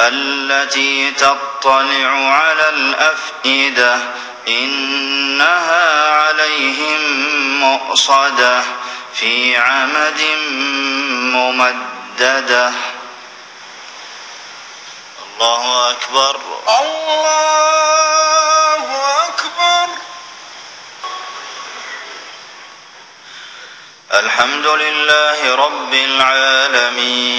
التي تطلع على الأفئدة إنها عليهم مؤصدة في عمد ممددة. الله أكبر. الله أكبر. الحمد لله رب العالمين.